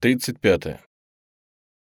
35.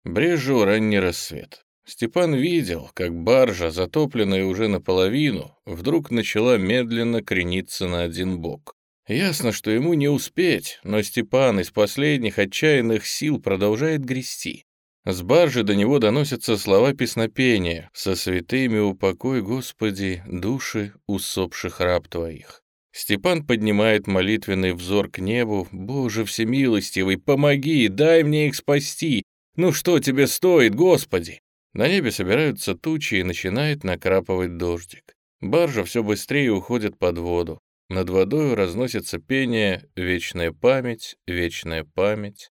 Брежу ранний рассвет. Степан видел, как баржа, затопленная уже наполовину, вдруг начала медленно крениться на один бок. Ясно, что ему не успеть, но Степан из последних отчаянных сил продолжает грести. С баржи до него доносятся слова песнопения «Со святыми упокой, Господи, души усопших раб Твоих». Степан поднимает молитвенный взор к небу. «Боже всемилостивый, помоги, дай мне их спасти! Ну что тебе стоит, Господи?» На небе собираются тучи и начинает накрапывать дождик. Баржа все быстрее уходит под воду. Над водой разносится пение «Вечная память, вечная память,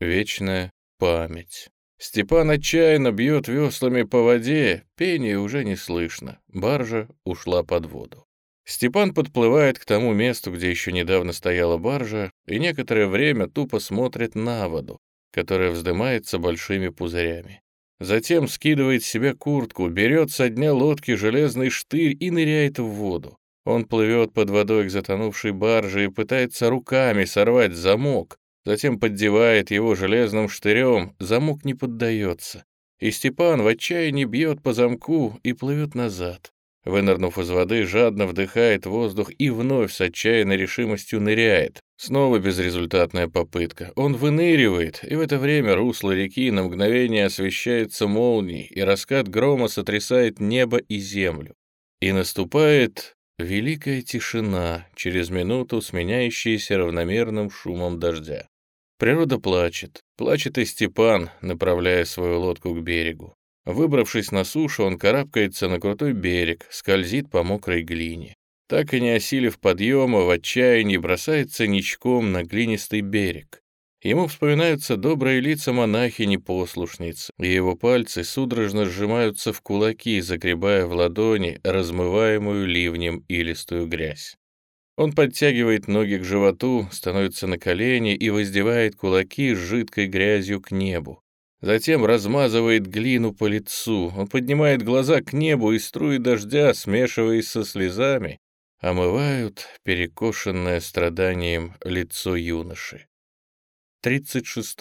вечная память». Степан отчаянно бьет веслами по воде, пение уже не слышно, баржа ушла под воду. Степан подплывает к тому месту, где еще недавно стояла баржа, и некоторое время тупо смотрит на воду, которая вздымается большими пузырями. Затем скидывает с себя куртку, берет со дня лодки железный штырь и ныряет в воду. Он плывет под водой к затонувшей барже и пытается руками сорвать замок, затем поддевает его железным штырем, замок не поддается. И Степан в отчаянии бьет по замку и плывет назад. Вынырнув из воды, жадно вдыхает воздух и вновь с отчаянной решимостью ныряет. Снова безрезультатная попытка. Он выныривает, и в это время русло реки на мгновение освещается молнией, и раскат грома сотрясает небо и землю. И наступает великая тишина, через минуту сменяющаяся равномерным шумом дождя. Природа плачет. Плачет и Степан, направляя свою лодку к берегу. Выбравшись на сушу, он карабкается на крутой берег, скользит по мокрой глине. Так и не осилив подъема, в отчаянии бросается ничком на глинистый берег. Ему вспоминаются добрые лица монахини-послушниц, и его пальцы судорожно сжимаются в кулаки, загребая в ладони размываемую ливнем илистую грязь. Он подтягивает ноги к животу, становится на колени и воздевает кулаки с жидкой грязью к небу. Затем размазывает глину по лицу. Он поднимает глаза к небу, и струи дождя, смешиваясь со слезами, омывают перекошенное страданием лицо юноши. 36.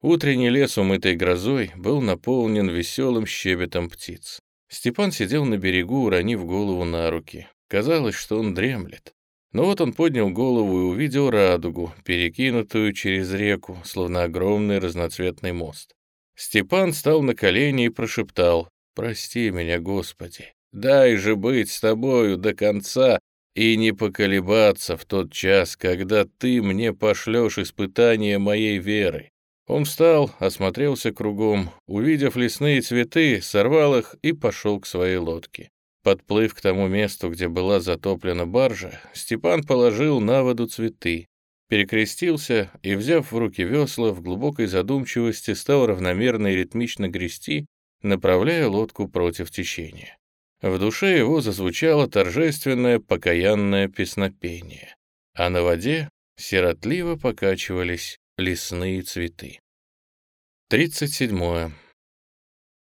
Утренний лес, умытый грозой, был наполнен веселым щебетом птиц. Степан сидел на берегу, уронив голову на руки. Казалось, что он дремлет. Но вот он поднял голову и увидел радугу, перекинутую через реку, словно огромный разноцветный мост. Степан стал на колени и прошептал «Прости меня, Господи, дай же быть с тобою до конца и не поколебаться в тот час, когда ты мне пошлешь испытание моей веры». Он встал, осмотрелся кругом, увидев лесные цветы, сорвал их и пошел к своей лодке. Подплыв к тому месту, где была затоплена баржа, Степан положил на воду цветы, перекрестился и, взяв в руки весла, в глубокой задумчивости стал равномерно и ритмично грести, направляя лодку против течения. В душе его зазвучало торжественное покаянное песнопение, а на воде сиротливо покачивались лесные цветы. 37.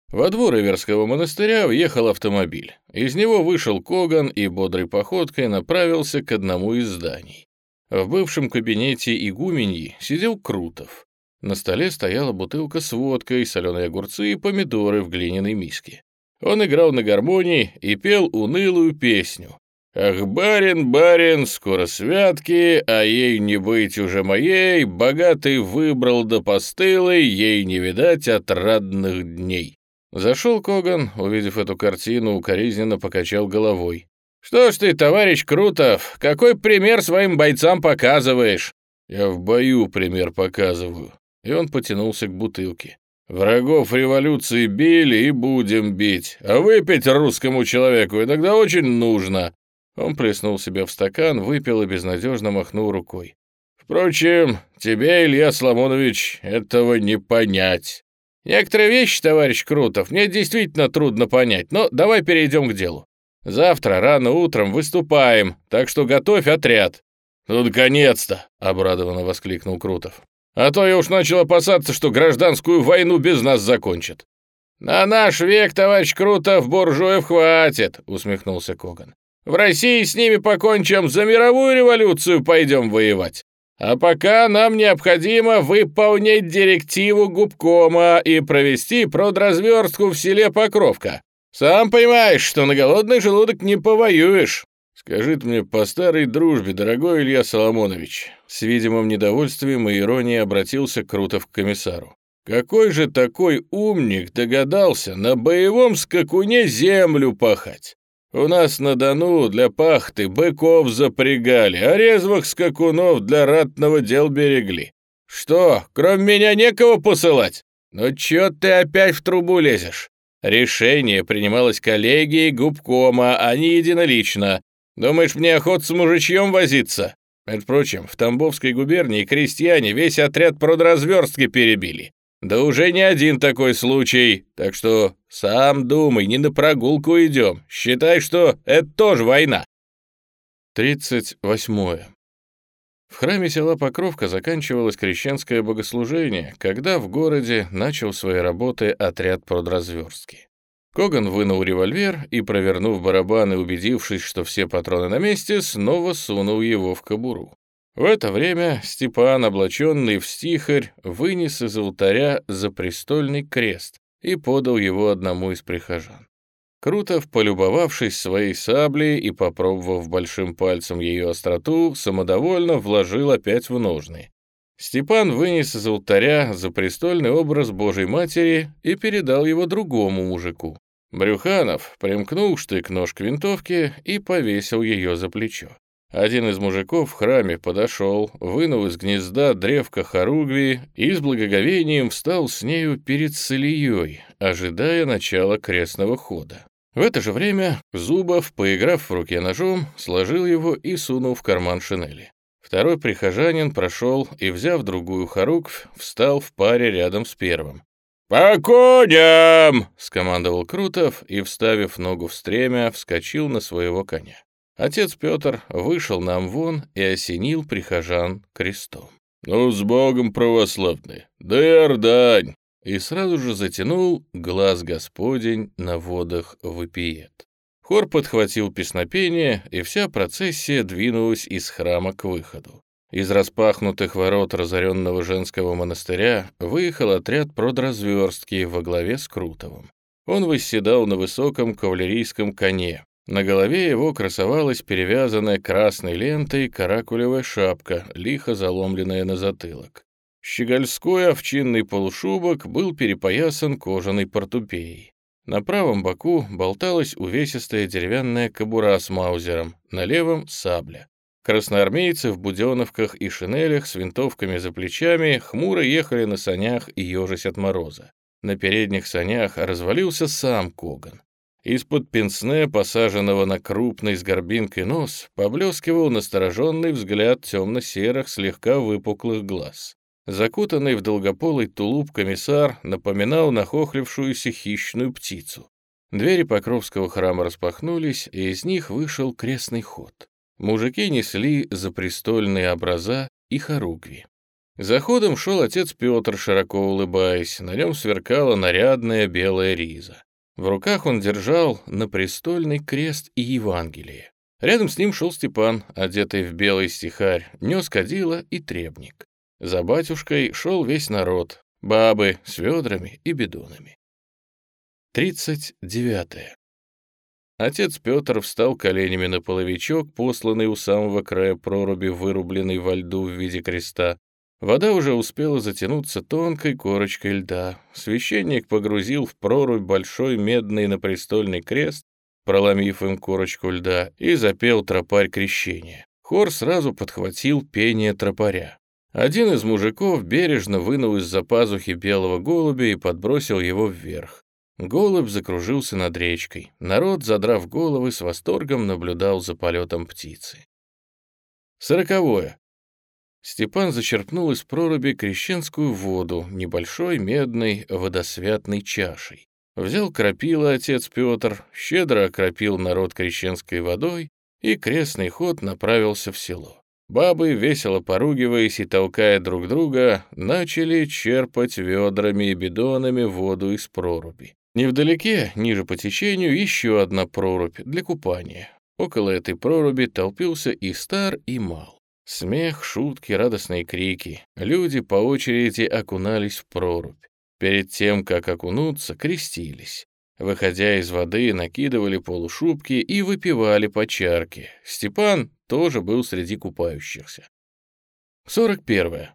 Во двор Иверского монастыря въехал автомобиль. Из него вышел Коган и бодрой походкой направился к одному из зданий. В бывшем кабинете игуменьи сидел Крутов. На столе стояла бутылка с водкой, соленые огурцы и помидоры в глиняной миске. Он играл на гармонии и пел унылую песню. «Ах, барин, барин, скоро святки, а ей не быть уже моей, богатый выбрал до постылой, ей не видать отрадных дней». Зашел Коган, увидев эту картину, укоризненно покачал головой. «Что ж ты, товарищ Крутов, какой пример своим бойцам показываешь?» «Я в бою пример показываю». И он потянулся к бутылке. «Врагов революции били и будем бить, а выпить русскому человеку иногда очень нужно». Он плеснул себе в стакан, выпил и безнадежно махнул рукой. «Впрочем, тебе, Илья Соломонович, этого не понять». Некоторые вещи, товарищ Крутов, мне действительно трудно понять, но давай перейдем к делу. Завтра рано утром выступаем, так что готовь отряд». «Ну, наконец-то!» — обрадованно воскликнул Крутов. «А то я уж начал опасаться, что гражданскую войну без нас закончат». «На наш век, товарищ Крутов, буржуев хватит», — усмехнулся Коган. «В России с ними покончим, за мировую революцию пойдем воевать. А пока нам необходимо выполнить директиву губкома и провести продразверстку в селе Покровка. Сам понимаешь, что на голодный желудок не повоюешь. Скажи мне по старой дружбе, дорогой Илья Соломонович. С видимым недовольствием и иронией обратился Крутов к комиссару. Какой же такой умник догадался на боевом скакуне землю пахать? У нас на Дону для пахты быков запрягали, а резвых скакунов для ратного дел берегли. Что, кроме меня некого посылать? Ну чё ты опять в трубу лезешь? Решение принималось коллегией губкома, а не единолично. Думаешь, мне охота с мужичьем возиться? Между прочим, в Тамбовской губернии крестьяне весь отряд продразверстки перебили. Да уже не один такой случай, так что сам думай, не на прогулку идем. Считай, что это тоже война. 38. В храме села Покровка заканчивалось крещенское богослужение, когда в городе начал свои работы отряд продразверстки. Коган вынул револьвер и, провернув барабан и убедившись, что все патроны на месте, снова сунул его в кобуру. В это время Степан, облаченный в стихарь, вынес из алтаря запрестольный крест и подал его одному из прихожан. Крутов, полюбовавшись своей саблей и попробовав большим пальцем ее остроту, самодовольно вложил опять в ножны. Степан вынес из алтаря запрестольный образ Божьей Матери и передал его другому мужику. Брюханов примкнул штык-нож к винтовке и повесил ее за плечо. Один из мужиков в храме подошел, вынул из гнезда древко хоругви и с благоговением встал с нею перед Солией, ожидая начала крестного хода. В это же время Зубов, поиграв в руке ножом, сложил его и сунул в карман шинели. Второй прихожанин прошел и, взяв другую хоругвь, встал в паре рядом с первым. «По коням!» — скомандовал Крутов и, вставив ногу в стремя, вскочил на своего коня. Отец Петр вышел нам вон и осенил прихожан крестом. «Ну, с Богом, православные! Да и ордань!» И сразу же затянул глаз Господень на водах выпиет. Хор подхватил песнопение, и вся процессия двинулась из храма к выходу. Из распахнутых ворот разоренного женского монастыря выехал отряд продразверстки во главе с Крутовым. Он восседал на высоком кавалерийском коне, на голове его красовалась перевязанная красной лентой каракулевая шапка, лихо заломленная на затылок. Щегольской овчинный полушубок был перепоясан кожаной портупеей. На правом боку болталась увесистая деревянная кобура с маузером, на левом — сабля. Красноармейцы в буденовках и шинелях с винтовками за плечами хмуро ехали на санях и ежась от мороза. На передних санях развалился сам Коган. Из-под пенсне, посаженного на крупный с горбинкой нос, поблескивал настороженный взгляд темно-серых, слегка выпуклых глаз. Закутанный в долгополый тулуп комиссар напоминал нахохлившуюся хищную птицу. Двери Покровского храма распахнулись, и из них вышел крестный ход. Мужики несли запрестольные образа и хоругви. За ходом шел отец Петр, широко улыбаясь, на нем сверкала нарядная белая риза. В руках он держал на престольный крест и Евангелие. Рядом с ним шел Степан, одетый в белый стихарь, нес кадила и требник. За батюшкой шел весь народ, бабы с ведрами и бидонами. 39. Отец Петр встал коленями на половичок, посланный у самого края проруби, вырубленный во льду в виде креста, Вода уже успела затянуться тонкой корочкой льда. Священник погрузил в прорубь большой медный напрестольный крест, проломив им корочку льда, и запел тропарь крещения. Хор сразу подхватил пение тропаря. Один из мужиков бережно вынул из-за пазухи белого голубя и подбросил его вверх. Голубь закружился над речкой. Народ, задрав головы, с восторгом наблюдал за полетом птицы. Сороковое. Степан зачерпнул из проруби крещенскую воду небольшой медной водосвятной чашей. Взял крапила отец Петр, щедро окропил народ крещенской водой, и крестный ход направился в село. Бабы, весело поругиваясь и толкая друг друга, начали черпать ведрами и бидонами воду из проруби. Невдалеке, ниже по течению, еще одна прорубь для купания. Около этой проруби толпился и стар, и мал. Смех, шутки, радостные крики. Люди по очереди окунались в прорубь. Перед тем, как окунуться, крестились. Выходя из воды, накидывали полушубки и выпивали по чарке. Степан тоже был среди купающихся. 41.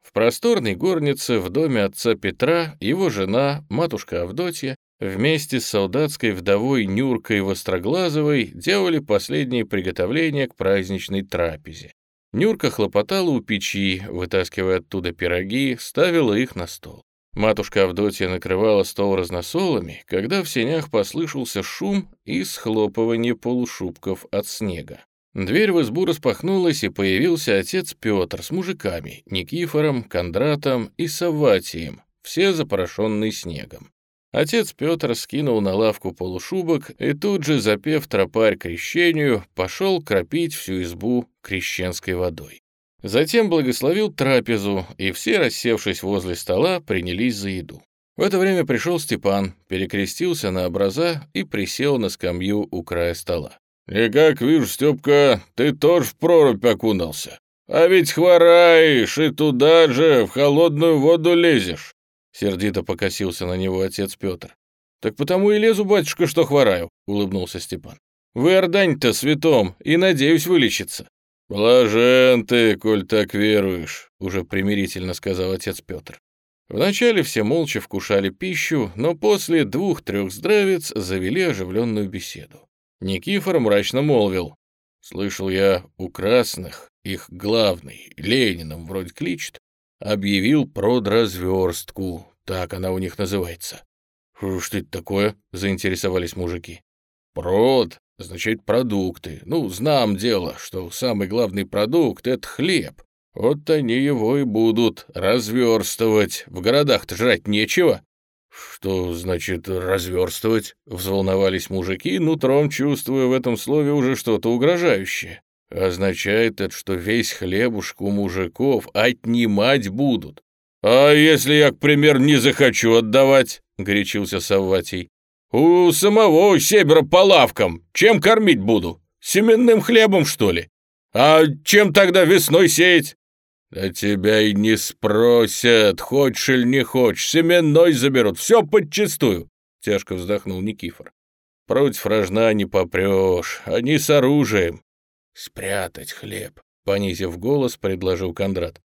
В просторной горнице в доме отца Петра его жена, матушка Авдотья, вместе с солдатской вдовой Нюркой Востроглазовой делали последние приготовления к праздничной трапезе. Нюрка хлопотала у печи, вытаскивая оттуда пироги, ставила их на стол. Матушка Авдотья накрывала стол разносолами, когда в сенях послышался шум и схлопывание полушубков от снега. Дверь в избу распахнулась, и появился отец Петр с мужиками, Никифором, Кондратом и Савватием, все запорошенные снегом. Отец Петр скинул на лавку полушубок и тут же, запев тропарь крещению, пошел кропить всю избу крещенской водой. Затем благословил трапезу, и все, рассевшись возле стола, принялись за еду. В это время пришел Степан, перекрестился на образа и присел на скамью у края стола. «И как вижу, Степка, ты тоже в прорубь окунался. А ведь хвораешь и туда же в холодную воду лезешь!» Сердито покосился на него отец Петр. «Так потому и лезу, батюшка, что хвораю», — улыбнулся Степан. «Вы ордань-то святом, и, надеюсь, вылечиться». «Блажен ты, коль так веруешь», — уже примирительно сказал отец Петр. Вначале все молча вкушали пищу, но после двух-трех здравец завели оживленную беседу. Никифор мрачно молвил. «Слышал я, у красных, их главный, Лениным вроде кличет, объявил продразверстку, так она у них называется». «Что это такое?» — заинтересовались мужики. «Прод, значит, продукты. Ну, знам дело, что самый главный продукт — это хлеб. Вот они его и будут разверстывать. В городах-то жрать нечего. «Что значит разверстывать?» — взволновались мужики, нутром чувствуя в этом слове уже что-то угрожающее. «Означает это, что весь хлебушек у мужиков отнимать будут». «А если я, к примеру, не захочу отдавать?» — горячился Савватий. «У самого себера по лавкам. Чем кормить буду? Семенным хлебом, что ли? А чем тогда весной сеять?» «Да тебя и не спросят, хочешь или не хочешь, семенной заберут, все подчистую», — тяжко вздохнул Никифор. «Против рожна не попрешь, они с оружием». «Спрятать хлеб», — понизив голос, предложил Кондрат.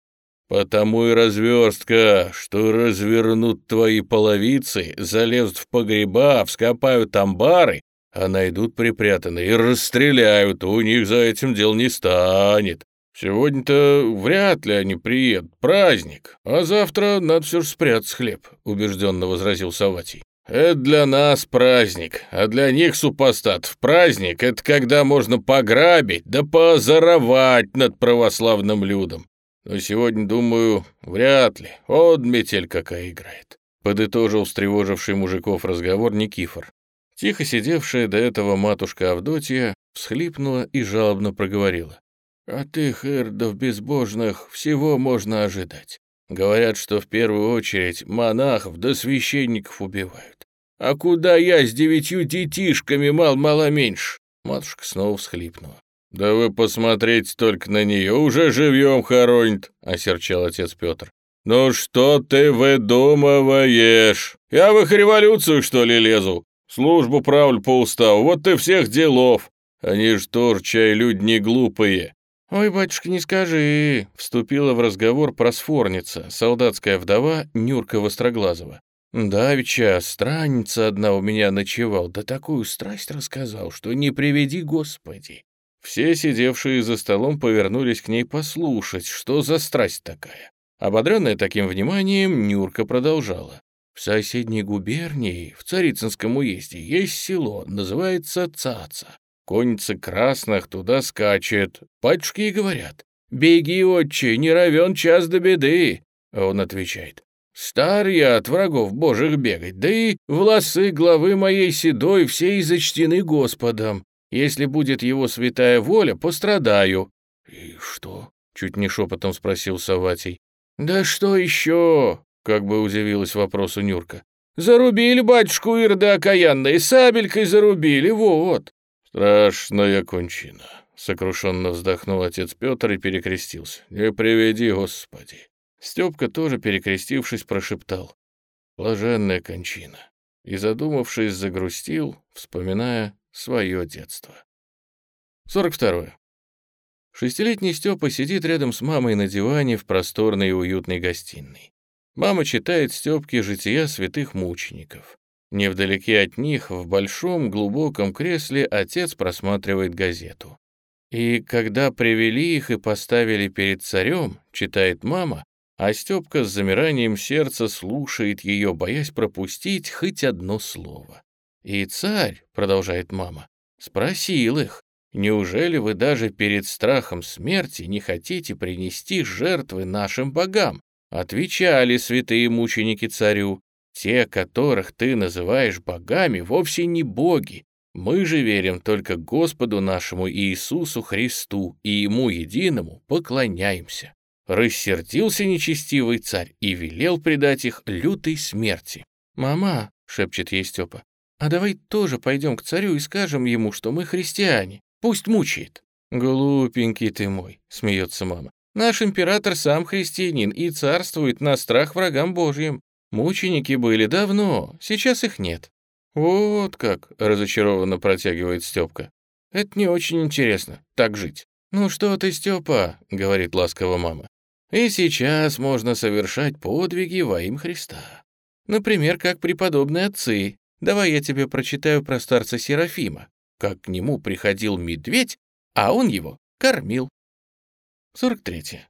«Потому и разверстка, что развернут твои половицы, залезут в погреба, вскопают амбары, а найдут припрятанные и расстреляют, у них за этим дел не станет. «Сегодня-то вряд ли они приедут, праздник, а завтра надо все же спрятать хлеб», — убежденно возразил Саватий. «Это для нас праздник, а для них, супостатов, праздник — это когда можно пограбить да позоровать над православным людом. Но сегодня, думаю, вряд ли, вот метель какая играет», — подытожил встревоживший мужиков разговор Никифор. Тихо сидевшая до этого матушка Авдотья всхлипнула и жалобно проговорила. От их эрдов безбожных всего можно ожидать. Говорят, что в первую очередь монахов да священников убивают. А куда я с девятью детишками мал-мало меньше? Матушка снова всхлипнула. «Да вы посмотрите только на нее, уже живьем хоронит», — осерчал отец Петр. «Ну что ты выдумываешь? Я в их революцию, что ли, лезу? Службу правлю по уставу, вот ты всех делов. Они ж тоже, чай, люди не глупые. «Ой, батюшка, не скажи!» — вступила в разговор просфорница, солдатская вдова Нюрка Востроглазова. «Давеча странница одна у меня ночевал, да такую страсть рассказал, что не приведи Господи!» Все сидевшие за столом повернулись к ней послушать, что за страсть такая. Ободренная таким вниманием, Нюрка продолжала. В соседней губернии, в Царицынском уезде, есть село, называется Цаца. Конница красных туда скачет. Батюшки и говорят, «Беги, отче, не равен час до беды». А он отвечает, «Стар я от врагов божих бегать, да и волосы главы моей седой все изочтены Господом. Если будет его святая воля, пострадаю». «И что?» — чуть не шепотом спросил Саватий. «Да что еще?» — как бы удивилась вопросу Нюрка. «Зарубили батюшку Ирда окаянной, сабелькой зарубили, вот». «Страшная кончина. — сокрушенно вздохнул отец Петр и перекрестился. «Не приведи, Господи!» Степка тоже, перекрестившись, прошептал. «Блаженная кончина!» И, задумавшись, загрустил, вспоминая свое детство. 42. Шестилетний Степа сидит рядом с мамой на диване в просторной и уютной гостиной. Мама читает Степке жития святых мучеников. Невдалеке от них, в большом глубоком кресле, отец просматривает газету. И когда привели их и поставили перед царем, читает мама, а Степка с замиранием сердца слушает ее, боясь пропустить хоть одно слово. И царь, продолжает мама, спросил их, неужели вы даже перед страхом смерти не хотите принести жертвы нашим богам? Отвечали святые мученики царю, те, которых ты называешь богами, вовсе не боги. Мы же верим только Господу нашему Иисусу Христу и Ему единому поклоняемся. Рассердился нечестивый царь и велел предать их лютой смерти. «Мама», — шепчет ей Степа, «а давай тоже пойдем к царю и скажем ему, что мы христиане. Пусть мучает». «Глупенький ты мой», — смеется мама. «Наш император сам христианин и царствует на страх врагам Божьим. Мученики были давно, сейчас их нет. Вот как, разочарованно протягивает Степка. Это не очень интересно, так жить. Ну что ты, Степа, говорит ласково мама. И сейчас можно совершать подвиги во имя Христа. Например, как преподобные отцы. Давай я тебе прочитаю про старца Серафима, как к нему приходил медведь, а он его кормил. 43.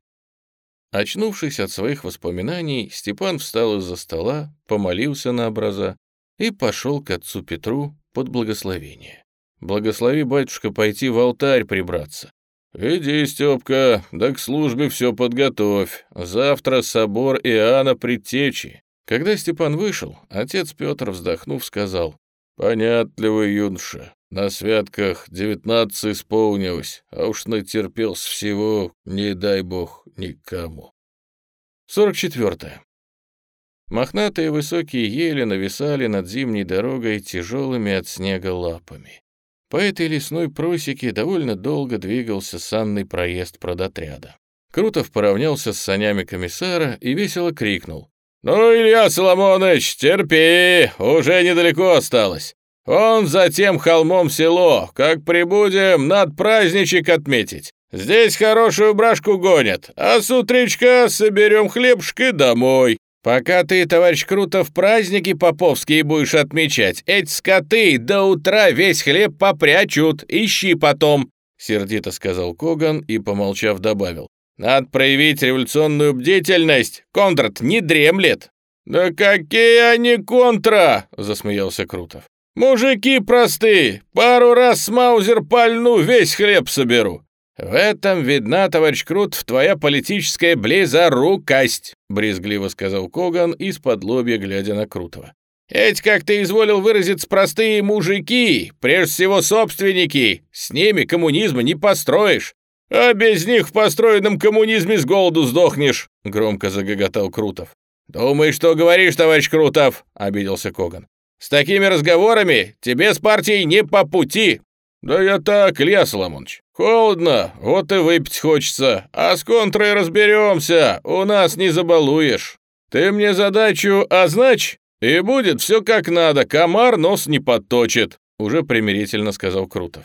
Очнувшись от своих воспоминаний, Степан встал из-за стола, помолился на образа и пошел к отцу Петру под благословение. «Благослови, батюшка, пойти в алтарь прибраться». «Иди, Степка, да к службе все подготовь. Завтра собор Иоанна Предтечи». Когда Степан вышел, отец Петр, вздохнув, сказал, «Понятливый юноша, на святках девятнадцать исполнилось, а уж натерпелся всего, не дай бог, никому. 44. Мохнатые высокие ели нависали над зимней дорогой тяжелыми от снега лапами. По этой лесной просеке довольно долго двигался санный проезд продотряда. Крутов поравнялся с санями комиссара и весело крикнул. «Ну, Илья Соломонович, терпи, уже недалеко осталось. Он за тем холмом село. Как прибудем, над праздничек отметить. Здесь хорошую брашку гонят, а с утречка соберем хлебушек домой. Пока ты, товарищ Крутов, праздники поповские будешь отмечать, эти скоты до утра весь хлеб попрячут, ищи потом», — сердито сказал Коган и, помолчав, добавил. «Надо проявить революционную бдительность, Кондрат не дремлет». «Да какие они контра!» — засмеялся Крутов. «Мужики простые, пару раз с маузер пальну, весь хлеб соберу». «В этом видна, товарищ Крут, твоя политическая близорукость», брезгливо сказал Коган, из-под лобья глядя на Крутого. «Эти, как ты изволил выразиться, простые мужики, прежде всего собственники, с ними коммунизма не построишь. А без них в построенном коммунизме с голоду сдохнешь», громко загоготал Крутов. «Думаешь, что говоришь, товарищ Крутов?» — обиделся Коган. С такими разговорами тебе с партией не по пути. Да я так, Илья Соломонович. Холодно, вот и выпить хочется. А с контрой разберемся, у нас не забалуешь. Ты мне задачу означь, и будет все как надо, комар нос не подточит», уже примирительно сказал Крутов.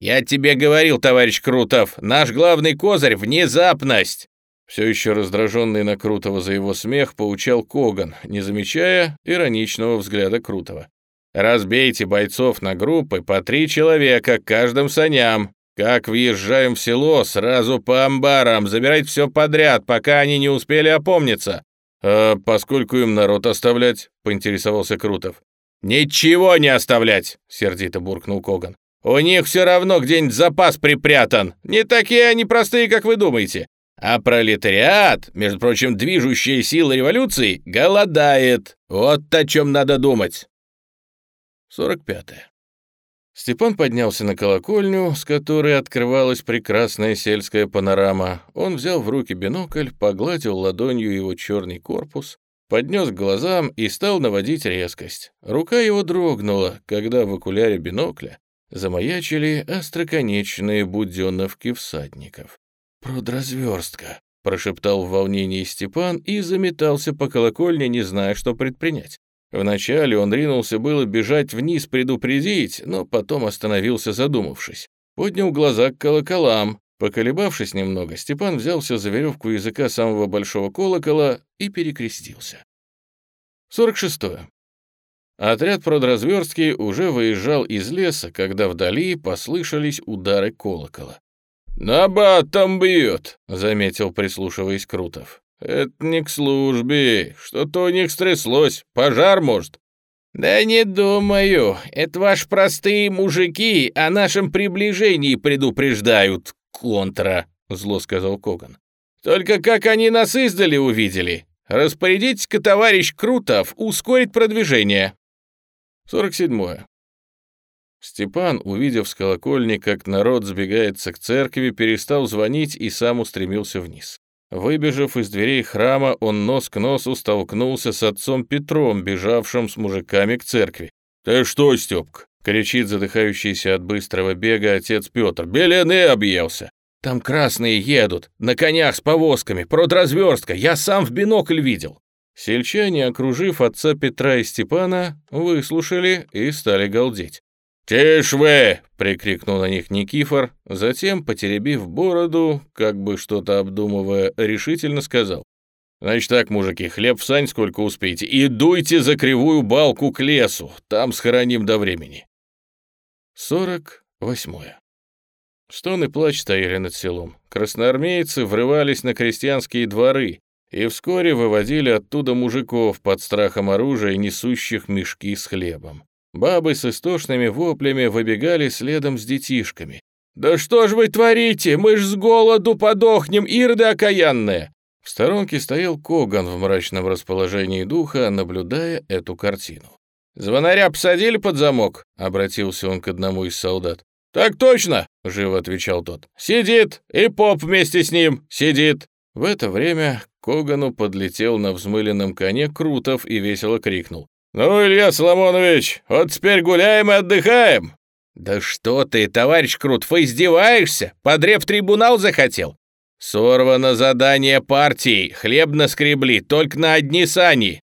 «Я тебе говорил, товарищ Крутов, наш главный козырь — внезапность. Все еще раздраженный на Крутого за его смех, поучал Коган, не замечая ироничного взгляда Крутого. «Разбейте бойцов на группы по три человека каждым саням. Как въезжаем в село, сразу по амбарам, забирать все подряд, пока они не успели опомниться». «А поскольку им народ оставлять?» — поинтересовался Крутов. «Ничего не оставлять!» — сердито буркнул Коган. «У них все равно где-нибудь запас припрятан. Не такие они простые, как вы думаете. А пролетариат, между прочим, движущая сила революции, голодает. Вот о чем надо думать. 45. -е. Степан поднялся на колокольню, с которой открывалась прекрасная сельская панорама. Он взял в руки бинокль, погладил ладонью его черный корпус, поднес к глазам и стал наводить резкость. Рука его дрогнула, когда в окуляре бинокля замаячили остроконечные буденовки всадников. «Продразверстка», — прошептал в волнении Степан и заметался по колокольне, не зная, что предпринять. Вначале он ринулся было бежать вниз предупредить, но потом остановился, задумавшись. Поднял глаза к колоколам. Поколебавшись немного, Степан взялся за веревку языка самого большого колокола и перекрестился. 46. -е. Отряд продразверстки уже выезжал из леса, когда вдали послышались удары колокола. «На там бьет», — заметил, прислушиваясь Крутов. «Это не к службе. Что-то у них стряслось. Пожар, может?» «Да не думаю. Это ваши простые мужики о нашем приближении предупреждают, контра», — зло сказал Коган. «Только как они нас издали увидели. Распорядитесь-ка, товарищ Крутов, ускорить продвижение». 47. Степан, увидев с колокольни, как народ сбегается к церкви, перестал звонить и сам устремился вниз. Выбежав из дверей храма, он нос к носу столкнулся с отцом Петром, бежавшим с мужиками к церкви. «Ты что, Степка?» — кричит задыхающийся от быстрого бега отец Петр. «Белены объелся!» «Там красные едут, на конях с повозками, продразверстка, я сам в бинокль видел!» Сельчане, окружив отца Петра и Степана, выслушали и стали галдеть. «Тише вы!» — прикрикнул на них Никифор, затем, потеребив бороду, как бы что-то обдумывая, решительно сказал. «Значит так, мужики, хлеб в сань сколько успеете, и дуйте за кривую балку к лесу, там схороним до времени». Сорок восьмое. Стон и плач стояли над селом. Красноармейцы врывались на крестьянские дворы и вскоре выводили оттуда мужиков под страхом оружия, несущих мешки с хлебом. Бабы с истошными воплями выбегали следом с детишками. «Да что ж вы творите? Мы ж с голоду подохнем, ирды окаянные!» В сторонке стоял Коган в мрачном расположении духа, наблюдая эту картину. «Звонаря посадили под замок?» — обратился он к одному из солдат. «Так точно!» — живо отвечал тот. «Сидит! И поп вместе с ним! Сидит!» В это время к Когану подлетел на взмыленном коне Крутов и весело крикнул. «Ну, Илья Соломонович, вот теперь гуляем и отдыхаем!» «Да что ты, товарищ Крутов, издеваешься? Подрев трибунал захотел?» «Сорвано задание партии, хлеб наскребли, только на одни сани!»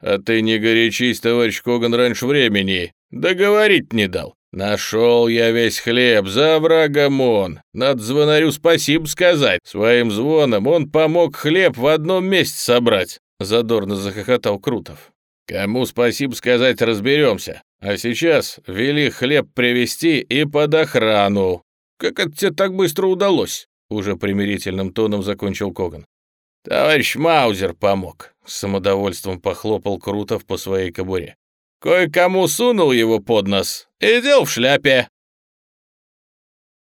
«А ты не горячись, товарищ Коган, раньше времени. Договорить не дал. Нашел я весь хлеб, за врагом он. Надо звонарю спасибо сказать. Своим звоном он помог хлеб в одном месте собрать», — задорно захохотал Крутов. Кому спасибо сказать, разберемся. А сейчас вели хлеб привезти и под охрану. Как это тебе так быстро удалось? Уже примирительным тоном закончил Коган. Товарищ Маузер помог. С самодовольством похлопал Крутов по своей кобуре. Кое-кому сунул его под нос и дел в шляпе.